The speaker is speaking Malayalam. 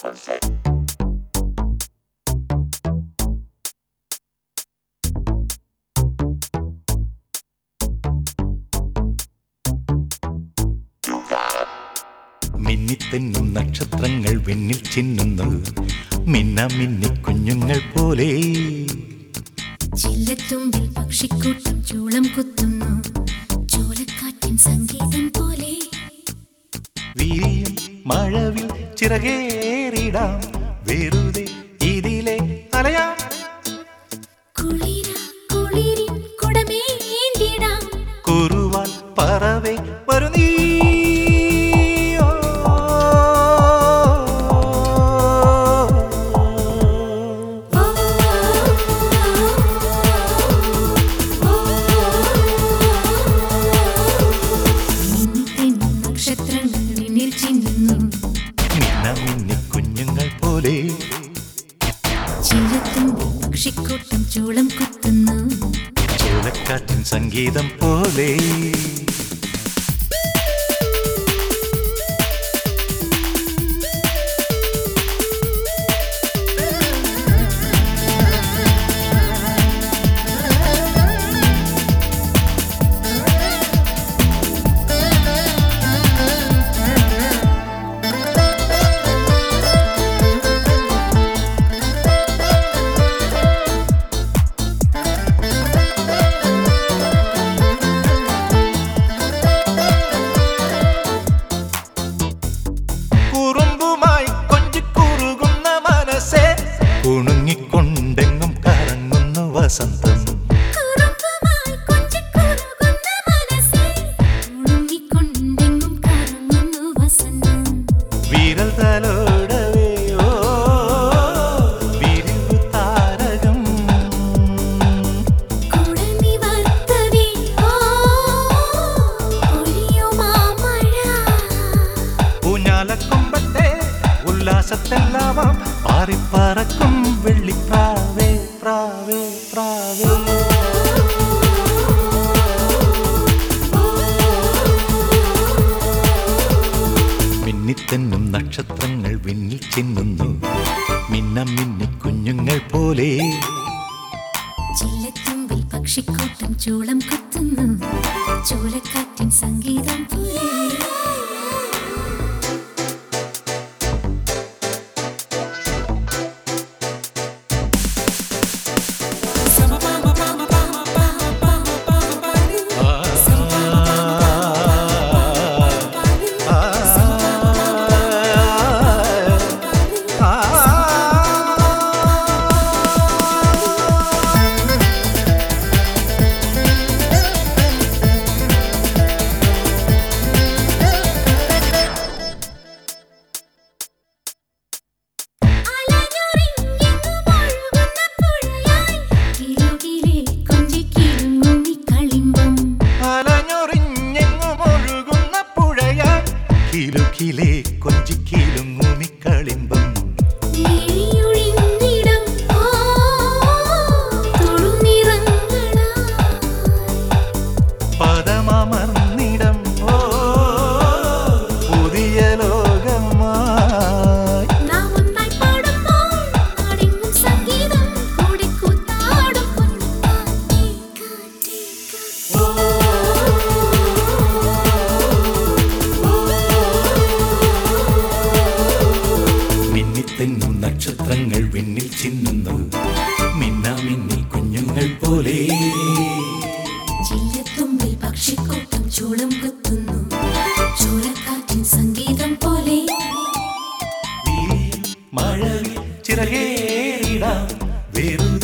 sunset. മിന്നിത്തെന്നും നക്ഷത്രങ്ങൾ വെണ്ണിൽ ചിന്നുന്നു. മിന്ന മിന്നി കുഞ്ഞുങ്ങൾ പോലെ. ചില്ലത്തുമ്പിൽ പക്ഷിക്കൂട്ടം ചൂളം കുത്തുന്നു. ചോലക്കാറ്റിൻ സംഗീതം പോലെ. വീര്യം മഴവിൽ ചിറകേ. വെറുതെ ഇതിലെ ചൂളം കുത്തുന്നു. ചൂളക്കാറ്റും സംഗീതം പോലെ ഉല്ലാസത്തെല്ലാമാം പാറിപ്പറക്കും വെള്ളിപ്രാവേ പ്രാവേ പ്രാവേ. മിന്നിത്തെന്നും നക്ഷത്രങ്ങൾ വിണ്ണിൽ ചിന്നുന്നു. മിന്ന മിന്നി കുഞ്ഞുങ്ങൾ പോലെ. ചില്ലത്തുമ്പിൽ പക്ഷിക്കൂട്ടം ചൂളം കുത്തുന്നു. ചൂളക്കാറ്റിൻ സംഗീതം പോലെ. kilom ചിറകേറിടാം വെറുതെ